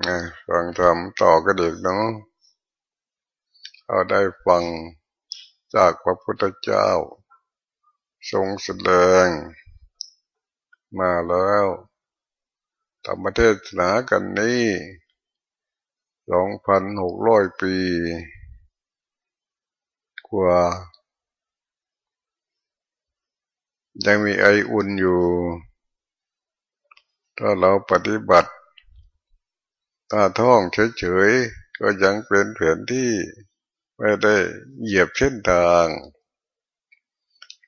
นะฟังธรรมต่อกันเด็กเนาะเอาได้ฟังจากพระพุทธเจ้า ทรงแสดง มาแล้วธรรมเทศนากันนี้สองพันหกร้อยปี กว่า ยังมีไออุ่นอยู่ ถ้าเราปฏิบัติ ถ้าท่องเฉยๆก็ยังเป็นแผนที่ไม่ได้เหยียบเส้นทาง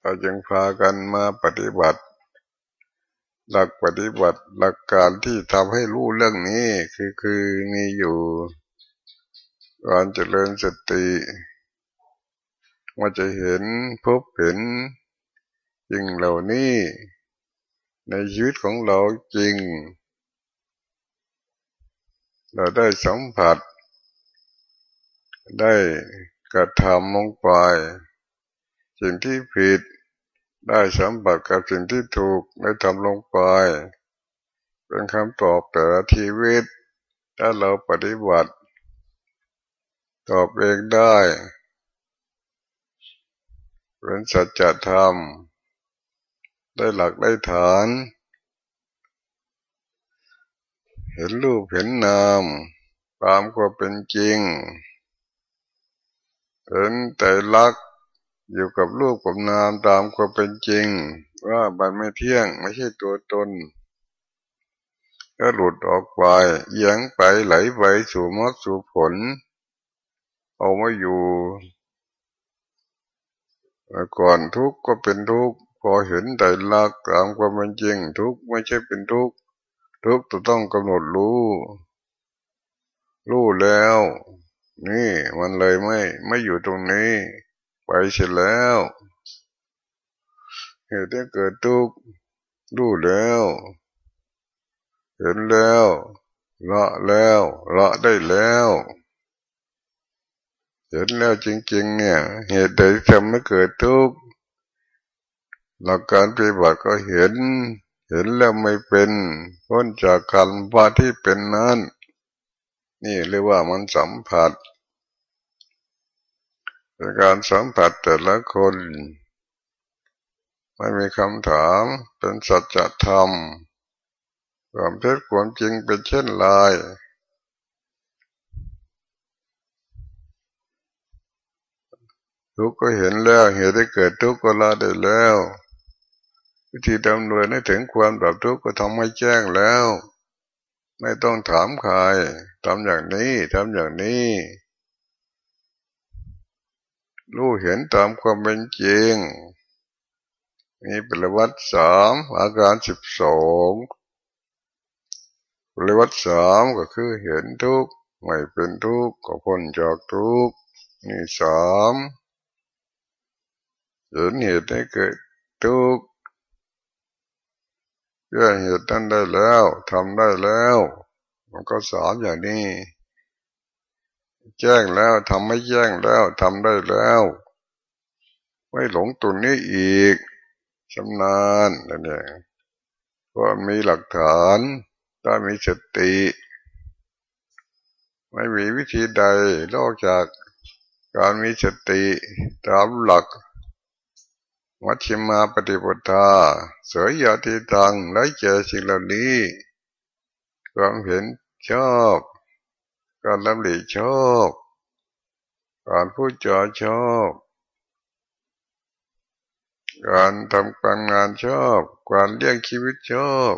เราจึงพากันมาปฏิบัติ หลักปฏิบัติหลักการที่ทำให้รู้เรื่องนี้คือคือมีอยู่การเจริญสติว่าจะเห็นพบเห็นจริงเหล่านี้ ในชีวิตของเราจริง เราได้สัมผัส ได้กระทำลงไป สิ่งที่ผิด ได้สัมผัสกับสิ่งที่ถูกได้ทำลงไป เป็นคำตอบแต่ละชีวิต ถ้าเราปฏิบัติ ตอบเองได้เป็นสัจธรรม ได้หลักได้ฐาน เห็นรูปเห็นนามตามความเป็นจริง เห็นแต่ลักอยู่กับรูปกับนามตามความเป็นจริง ว่ามันไม่เที่ยงไม่ใช่ตัวตน ก็หลุดออกไปเยียงไปไหลไปสู่มรรคสู่ผล เอามาอยู่ก่อนทุกข์ก็เป็นทุกข์พอเห็นแต่ลักตามความเป็นจริง ทุกข์ไม่ใช่เป็นทุกข์ ทุกต้องกำหนดรู้ รู้แล้ว นี่มันเลยไม่ ไม่อยู่ตรงนี้ ไปเสร็จแล้วเหตุที่เกิดทุกข์รู้แล้ว เห็นแล้วละแล้วละได้แล้วเห็นแล้วจริง ๆ เนี่ย เหตุใดทำให้เกิดทุกข์หลักการปฏิบัติก็เห็น เห็นแล้วไม่เป็นพ้นจากการว่าที่เป็นนั้น นี่เรียกว่ามันสัมผัสการสัมผัสแต่ละคน ไม่มีคำถามเป็นสัจธรรมความเท็จความจริงเป็นเช่นไรทุกก็เห็นแล้ว เหตุที่เกิดทุกข์ก็ละได้แล้ว วิธีดำเนินให้ถึงความดับทุกข์ก็ทำให้แจ้งแล้ว ไม่ต้องถามใครทำอย่างนี้ทำอย่างนี้รู้เห็นตามความเป็นจริงมีปริวัติสามอาการสิบสองปริวัติสามก็คือเห็นทุกข์ไม่เป็นทุกข์ก็พ้นจากทุกข์นี่สามเห็นเหตุให้เกิดทุกข์ แก้เหตุนั้นได้แล้วทำได้แล้ว มันก็สอนอย่างนี้ แจ้งแล้วทำไม่แจ้งแล้วทำได้แล้ว ไม่หลงตัวนี้อีกชำนาญนั่นเองเพราะมีหลักฐานถ้ามีสติ ไม่มีวิธีใดนอกจากการมีสติตามหลัก วัชิมาปฏิปทาเสยยาติตังไร้เจสิ่งเหล่านี้ความเห็นชอบการลำหลีชอบการพูดจาชอบการทำการงานชอบ การเลี้ยงชีวิตชอบ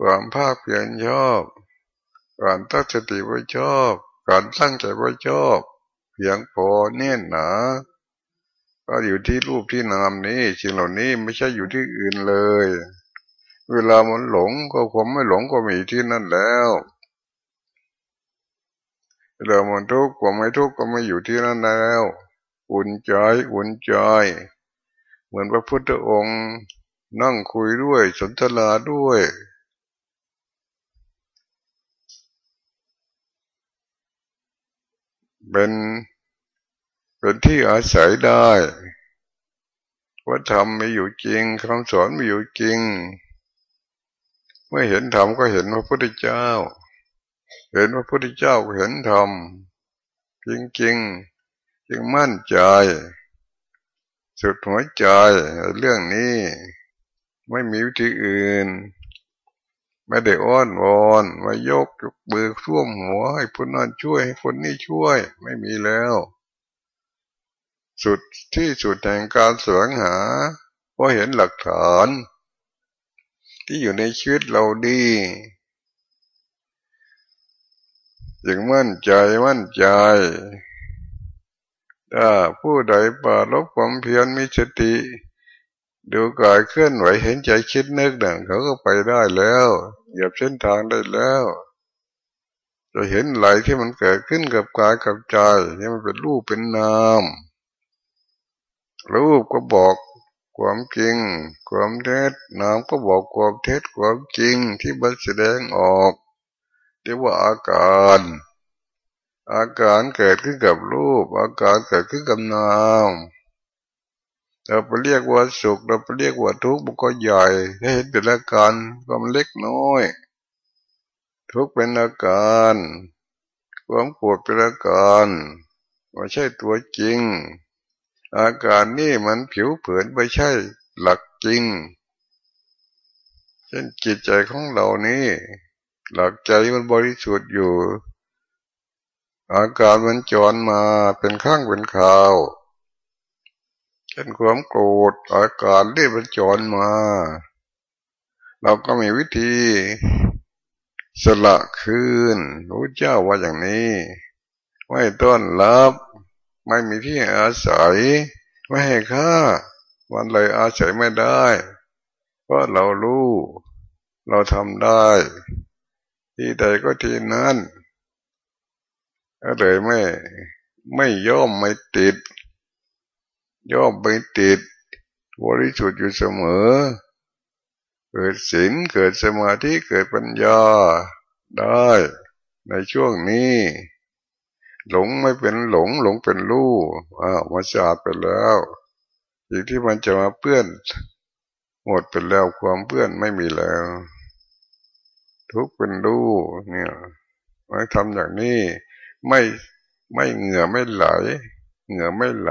ความภาคเพียรชอบ การตั้งสติไว้ชอบ การตั้งใจไว้ชอบ เพียงพอเน่นหนา ก็อยู่ที่รูปที่นามนี้สิ่งเหล่านี้ไม่ใช่อยู่ที่อื่นเลย เวลามันหลงก็ความไม่หลงก็มีที่นั่นแล้วเวลามันทุกข์ความไม่ทุกข์ก็ไม่อยู่ที่นั่นแล้ว อุ่นใจอุ่นใจ เหมือนพระพุทธองค์นั่งคุยด้วยสนทนาด้วยเป็น เป็นที่อาศัยได้ว่าธรรมมีอยู่จริงคำสอนมีอยู่จริงไมื่อเห็นธรรมก็เห็นพระพุทธเจ้า เห็นพระพุทธเจ้าก็เห็นธรรมจริงจริงจึงมั่นใจ สุดหัวใจเรื่องนี้ไม่มีวิธีอื่น ไม่ได้อ้อนวอนมายกยกบือท่วมหัวให้คนนั้นช่วยให้คนนี้ช่วย ไม่มีแล้ว สุดที่สุดแห่งการสวงหาเพราะเห็นหลักฐาน ที่อยู่ในชีวิตเราดียังมั่นใจมั่นใจถ้าผู้ใดปาลบความเพียรมีสติ ดูกายเคลื่อนไหวเห็นใจคิดนึกดังเขาก็ไปได้แล้วเหยียบเส้นทางได้แล้ว จะเห็นไหลที่มันเกิดขึ้นกับกายกับใจที่มันเป็นรูปเป็นนาม รูปก็บอกความจริง ความเท็จนามก็บอกความเท็จความจริงที่บันแสดงออกเรียกว่าอาการ อาการเกิดขึ้นกับรูป อาการเกิดขึ้นกับนามเราไปเรียกว่าสุขเราไปเรียกว่าทุกข์มันก็ใหญ่ถ้าเห็นเป็นอาการความเล็กน้อย ทุกข์เป็นอาการ ความปวดเป็นอาการไม่ใช่ตัวจริง อาการนี่มันผิวเผินไม่ใช่หลักจริง เช่นจิตใจของเรานี่หลักใจมันบริสุทธิ์อยู่ อาการมันจรมาเป็นข้างเป็นข่าวเช่นความโกรธอาการเรียบจรมา เราก็มีวิธีสละคืนรู้เจ้าว่าอย่างนี้ ไม่ต้อนรับ ไม่มีที่อาศัยไม่ให้ค่าวันเลยอาศัยไม่ได้เพราะเรารู้ เราทำได้ ที่ใดก็ที่นั้นก็เลยไม่ ไม่ย่อมไม่ติด ย่อมไปติดบริสุทธิ์อยู่เสมอ เกิดศีลเกิดสมาธิเกิดปัญญาได้ในช่วงนี้ หลงไม่เป็นหลง หลงเป็นรู้อ้าวมาสาดไปแล้วสิ่งที่มันจะมาเปื้อน หมดไปแล้วความเปื้อนไม่มีแล้ว ทุกเป็นรู้เนี่ยมาทำอย่างนี้ไม่ไม่เหงื่อไม่ไหล เหงื่อไม่ไหล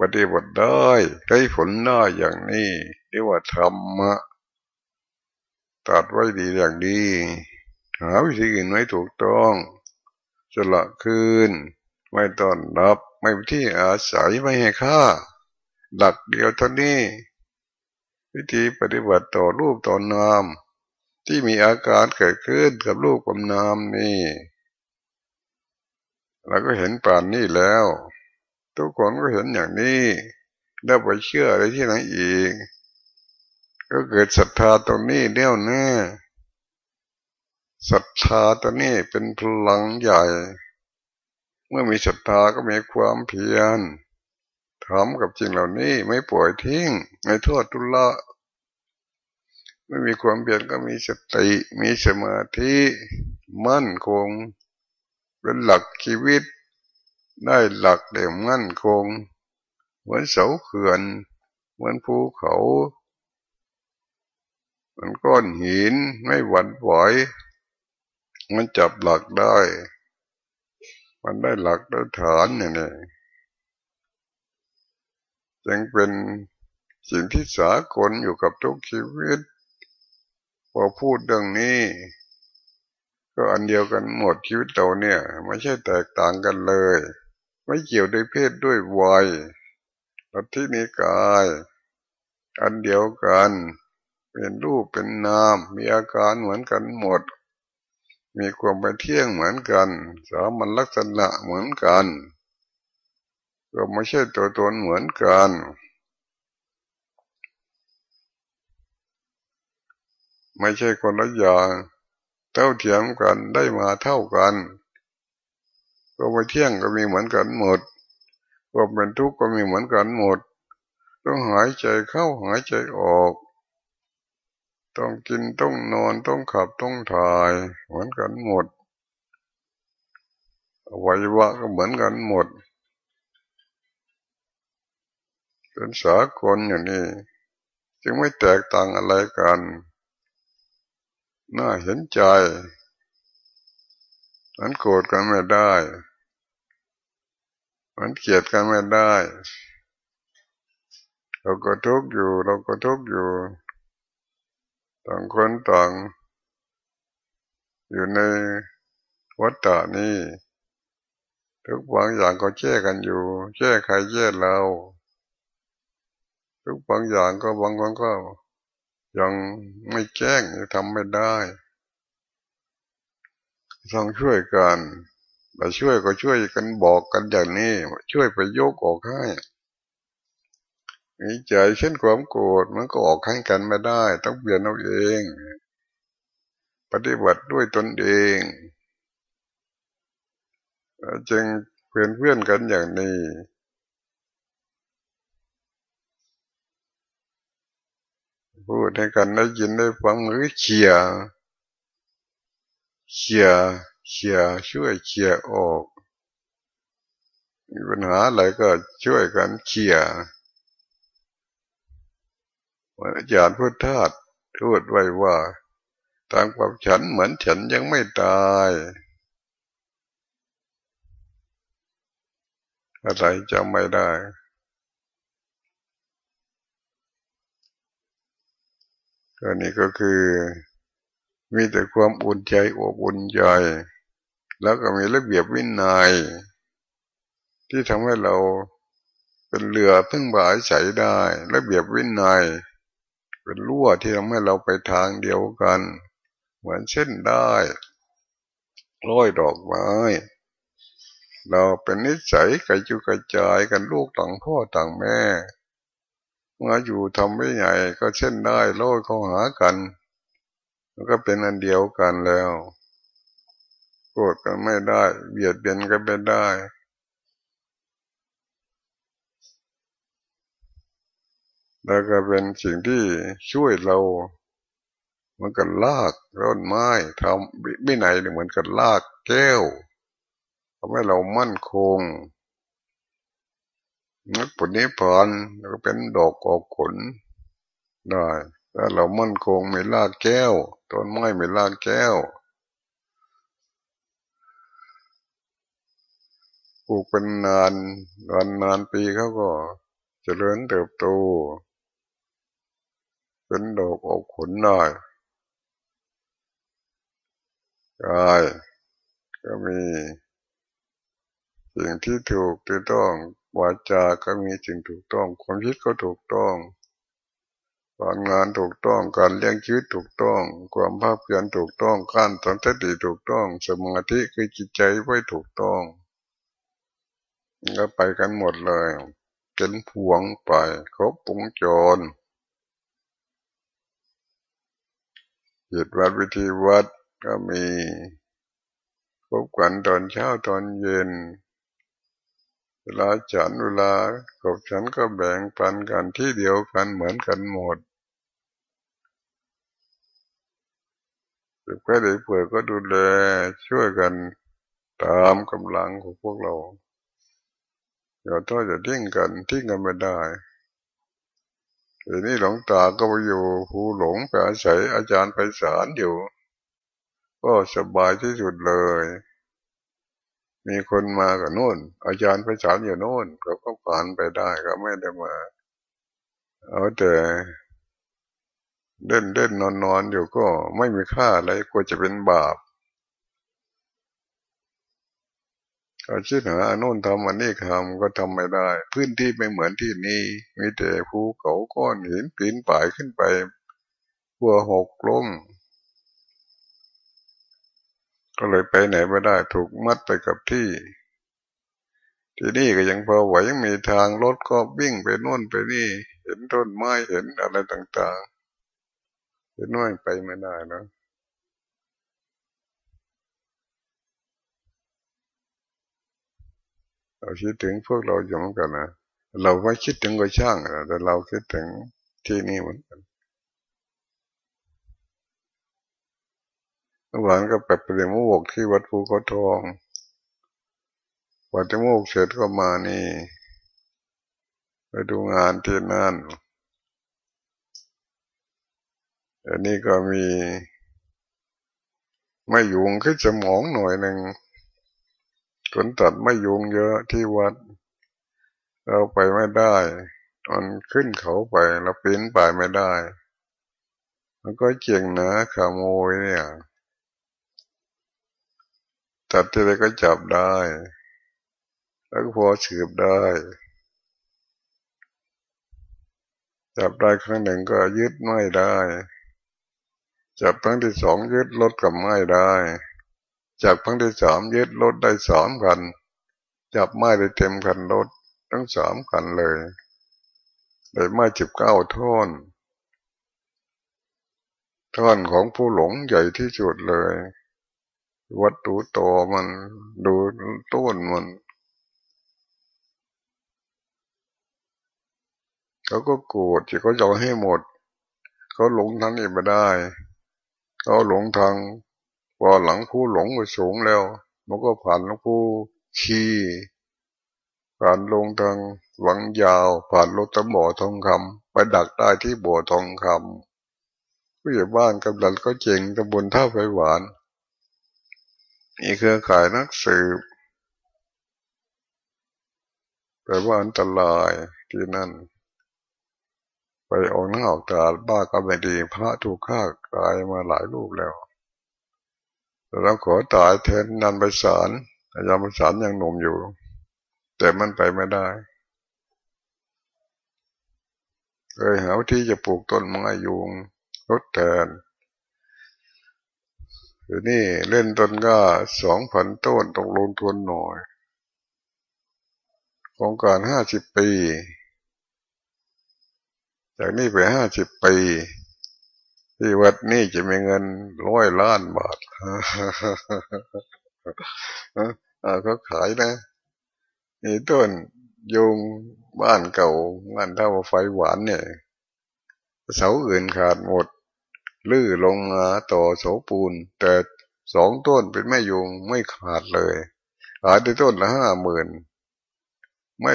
ปฏิบัติได้ได้ผลได้อย่างนี้เรียกว่าธรรมะตัดไว้ดีอย่างดี หาวิธีอื่นไม่ถูกต้อง สละคืน ไม่ต้อนรับ ไม่ที่อาศัยไม่ให้ค่า หลักเดียวเท่านี้ วิธีปฏิบัติต่อรูปต่อนาม ที่มีอาการเกิดขึ้นกับรูปกับนามนี่เราก็เห็นป่านนี้แล้ว ทุกคนก็เห็นอย่างนี้แล้วไปเชื่ออะไรที่ไหนอีก ก็เกิดศรัทธาตรงนี้เดี่ยวแน่ ศรัทธาตัวนี้เป็นพลังใหญ่ เมื่อมีศรัทธาก็มีความเพียรทำกับจริงเหล่านี้ไม่ปล่อยทิ้งไม่โทษทุละไม่มีความเพียรก็มีสติ มีสมาธิมั่นคง เป็นหลักชีวิต ได้หลักเด่มมั่นคง เหมือนเสาเขื่อน เหมือนภูเขามันก้อนหินไม่หวั่นไหว มันจับหลักได้ มันได้หลักได้ฐานอย่างนี้จึงเป็นสิ่งที่สากลอยู่กับทุกชีวิต พอพูดเรื่องนี้ ก็อันเดียวกันหมดชีวิตเราเนี่ย ไม่ใช่แตกต่างกันเลย ไม่เกี่ยวด้วยเพศด้วยวัยลัทธินิกาย อันเดียวกัน เป็นรูปเป็นนาม มีอาการเหมือนกันหมด มีความเป็นเที่ยงเหมือนกัน สามัญลักษณะเหมือนกันก็ไม่ใช่ตัวตนเหมือนกันไม่ใช่คนละอย่างเท่าเทียมกันได้มาเท่ากัน ก็ไม่เที่ยงก็มีเหมือนกันหมดก็เป็นทุกข์ก็มีเหมือนกันหมด ต้องหายใจเข้าหายใจออก ต้องกินต้องนอนต้องขับต้องถ่าย เหมือนกันหมดวัยวะก็เหมือนกันหมด เป็นสากลอย่างนี้ จึงไม่แตกต่างอะไรกัน น่าเห็นใจมันโกรธกันไม่ได้ มันเกลียดกันไม่ได้ เราก็ทุกข์อยู่ เราก็ทุกข์อยู่ ต่างคนต่าง อยู่ในวัฏฏะนี้ ทุกบางอย่างก็แก้กันอยู่แก้ใครแก้เรา ทุกบางอย่างก็บางคนก็ ยังไม่แจ้งทำไม่ได้ต้องช่วยกันมาช่วยก็ช่วยกันบอกกันอย่างนี้ช่วยไปยกออกให้ มีใจเช่นความโกรธมันก็ออกให้กันไม่ได้ ต้องเปลี่ยนเอาเอง ปฏิบัติด้วยตนเองจึงเพื่อนเพื่อนกันอย่างนี้พูดให้กันได้ยินได้ฟังหรือเชียเชียเชียช่วยเชียออกมีปัญหาอะไรก็ช่วยกันเชีย อาจารย์พุทธาสทูดไว้ว่าทางความฉันเหมือนฉันยังไม่ตายอะไรจำไม่ได้ก็นี่ก็คือ มีแต่ความอุ่นใจอบอุ่นใจ แล้วก็มีระเบียบวินัย ที่ทำให้เราเป็นเรือพึ่งบายใสได้ ระเบียบวินัย เป็นรั่วที่ทำให้เราไปทางเดียวกัน เหมือนเช่นได้ร้อยดอกไม้ เราเป็นนิสัยกระจุกระจายกันลูกต่างพ่อต่างแม่มาอยู่ทำไม่ใหญ่ก็เช่นได้โลดเข้าหากันมันก็เป็นอันเดียวกันแล้วโกรธกันไม่ได้เบียดเบียนกันไม่ได้ แล้วก็เป็นสิ่งที่ช่วยเราเหมือนกับลากต้นไม้ทำไม่ไหนเหมือนกับลากแก้วทำให้เรามั่นคงนักปุณิพานก็เป็นดอกออกผลได้ถ้าเรามั่นคงไม่ลากแก้วต้นไม้ไม่ลากแก้วปลูกเป็นนานนานนานปีเขาก็จเจริญเติบโต เป็นดอกออกผลได้กายก็มีสิ่งที่ถูกที่ต้องวาจาก็มีสิ่งถูกต้อง ความคิดก็ถูกต้องการงานถูกต้องการเลี้ยงชีวิตถูกต้อง ความภาพเพียรถูกต้องการสันติถูกต้อง สมาธิคือจิตใจไว้ถูกต้องก็ไปกันหมดเลยเป็นพวงไปครบวงจร จิตวัดวิธีวัดก็มีพบกันตอนเช้าตอนเย็น เวลาฉันเวลาขบฉันก็แบ่งปันกันที่เดียวกันเหมือนกันหมดเจ็บแค่ได้ป่วยก็ดูแลช่วยกันตามกำลังของพวกเราอย่าท้ออย่าทิ้งกันทิ้งกันไม่ได้ ทีนี้หลวงตาก็ไปอยู่ภูหลงไปอาศัยอาจารย์ไปสารอยู่ ก็สบายที่สุดเลย มีคนมากับโน่น อาจารย์ไปสอนอยู่โน่นเขาก็ผ่านไปได้ก็ไม่ได้มา เอาแต่เด่นเด่นนอนนอนอยู่ก็ไม่มีค่าอะไรกลัวจะเป็นบาป อาชิดหาโน่นทำอันนี้ทำก็ทำไม่ได้ พื้นที่ไม่เหมือนที่นี่มีแต่ภูเขาก้อนหินปีนป่ายขึ้นไปหัวหกล้มก็เลยไปไหนไม่ได้ถูกมัดไปกับที่ ที่นี่ก็ยังพอไหวยังมีทางรถก็วิ่งไปโน่นไปนี่ เห็นต้นไม้เห็นอะไรต่างๆเห็นน้อยไปไม่ได้นะเรา คิดถึงพวกเราอยู่เหมือนกันนะเราไม่คิดถึงก็ช่างแต่เราคิดถึงที่นี่เหมือนกันเมื่อวานก็ไปปฏิโมกที่วัดภูเขาทองปฏิโมกเสร็จก็มานี่ไปดูงานที่นั่นอันนี้ก็มี ไม่ยุงขึ้นสมองหน่อยหนึ่ง คนตัดไม่ยุงเยอะที่วัด เราไปไม่ได้มันขึ้นเขาไปเราปีนไปไม่ได้ มันก็เจียงนะขโมยเนี่ยจับที่ไหนก็จับได้ แล้วก็พอสืบได้ จับได้ครั้งหนึ่งก็ยึดไม่ได้ จับครั้งที่สองยึดรถกับไม่ได้ จับครั้งที่สามยึดรถได้สามคัน จับไม่ได้เต็มคันรถทั้งสามคันเลยได้ไม่จิบเก้าท่อนท่อนของผู้หลงใหญ่ที่สุดเลย วัดดูโตมันดูต้นมันเขาก็โกรธที่เขาจะให้หมด เขาหลงทางนี้ไม่ได้ เขาหลงทาง พอหลังผู้หลงไปสูงแล้ว มันก็ผ่านหลวงผู้ขี่ผ่านลงทางหวังยาว ผ่านรถตะบ่อทองคำไปดักได้ที่บ่อทองคำผู้ใหญ่บ้านกำลังก็เจงตำบลท่าไฟหวานมีเครือข่ายนักสืบแต่ว่าอันตรายที่นั่น ไปออกหน้าออกตาบ้าก็ไม่ดี พระถูกฆ่าตายมาหลายรูปแล้ว เราขอตายแทนนันไปสารอาจารย์ไปสารยังหนุ่มอยู่ แต่มันไปไม่ได้เลยหาที่จะปลูกต้นไม้ยุงทดแทนอยู่นี่เล่นต้นก็สองพันต้นต้องลงทุนหน่อยโครงการห้าสิบปี จากนี้ไปห้าสิบปี ที่วัดนี่จะมีเงินร้อยล้านบาทเขาขายนะมีต้นยุงบ้านเก่าบ้านเท่าไฟหวานเนี่ยเสาอื่นขาดหมด ลื้อลงมาต่อโสาปูน แต่สองต้นเป็นแม่ยุงไม่ขาดเลยขาดได้ต้นละห้าหมื่นไม่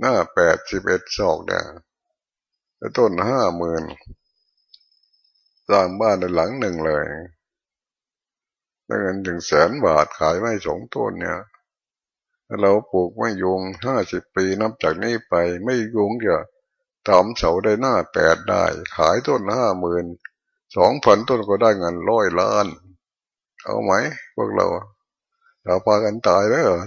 หน้าแปดสิบเอ็ดศอกเนี่ยต้นห้าหมื่น สร้างบ้านในหลังหนึ่งเลยได้เงินถึงแสนบาทขายไม่สองต้นเนี่ยเราปลูกไม่ยุงห้าสิบปีนับจากนี้ไปไม่ยุงจะทำเสาได้หน้าแปดได้ ขายต้นห้าหมื่นสองพันต้นก็ได้เงินร้อยล้าน เอาไหมพวกเราเราพากันตายแล้วเหรอ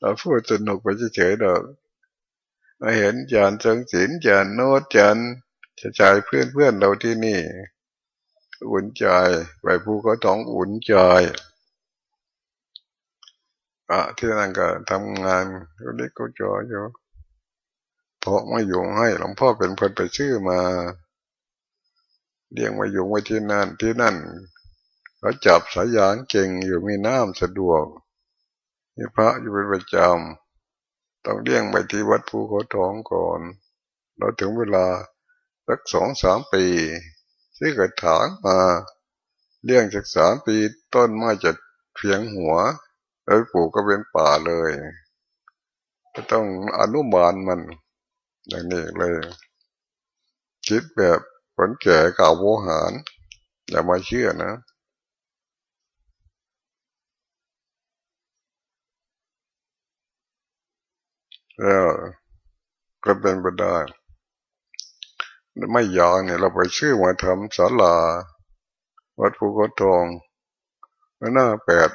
เราพูดสนุกไปเฉยๆเด้อมาเห็นจานเชิงศิลจานโนดจาน จะจ่ายเพื่อนเพื่อนเราที่นี่ อุ่นใจไปผู้ก็ต้องอุ่นใจอะที่นั่นก็ทำงานก็เล็กก็จออยู่เพราะไม่อยู่ให้หลวงพ่อเป็นคนไปชื่อมาเลี้ยงมาอยู่ไว้ที่นั่นที่นั่นเขาจับสายยางเก่งอยู่มีน้ำสะดวกมีพระอยู่เป็นประจำต้องเลี้ยงไปที่วัดภูเขาทองก่อน เราถึงเวลา สักสองสามปีที่กระถางมาเลี้ยงจากสามปีต้นไม้จะเพียงหัวแล้วปลูกก็เป็นป่าเลย ก็ต้องอนุบาลมัน อย่างนี้เลย คิดแบบคนแก่ก่าโวหาร อย่ามาเชื่อนะแล้วก็เป็นไปได้ ไม่ยาวเนี่ยเราไปชื่อมาทำศาลา วัดภูเขาทองหน้าแปด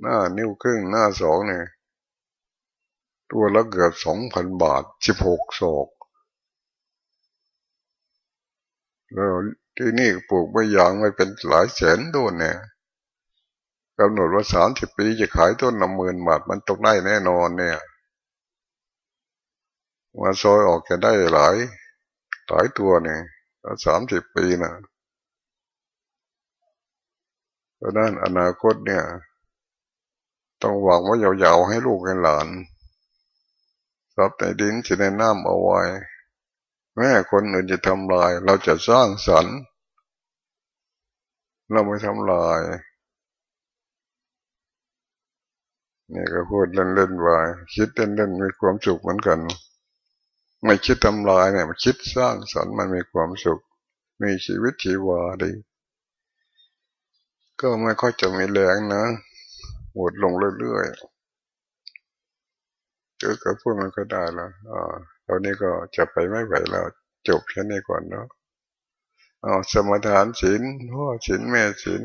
หน้านิ้วครึ่งหน้าสองเนี่ย ตัวละเกือบสองพันบาทสิบหกศอกแล้วที่นี่ปลูกไม่ยางไม่เป็นหลายแสนต้นเนี่ยกำหนดว่าสามสิบปีจะขายต้นละหมื่นบาทมันตกได้แน่นอนเนี่ย มาซอยออกจะได้หลาย หลายตัวเนี่ยสามสิบปีนะเพราะนั้นอนาคตเนี่ย ต้องหวังว่ายาวๆให้ลูกให้หลานทรัพย์ในดินจะในน้ำเอาไว้ แม้คนอื่นจะทำลาย เราจะสร้างสรรค์ เราไม่ทำลายนี่ก็พูดเล่นๆไว้คิดเล่นๆมีความสุขเหมือนกัน ไม่คิดทำลายเนี่ยมันคิดสร้างสรรค์มันมีความสุข มีชีวิตชีวาดี ก็ไม่ค่อยจะมีแรงนะหมดลงเรื่อยๆเจอกับพูดมันก็ได้แล้วอ่าตอนนี้ก็จะไปไม่ไหวแล้ว จบแค่นี้ก่อนเนาะอ๋อสมทานศีลพ่อศีลแม่ศีล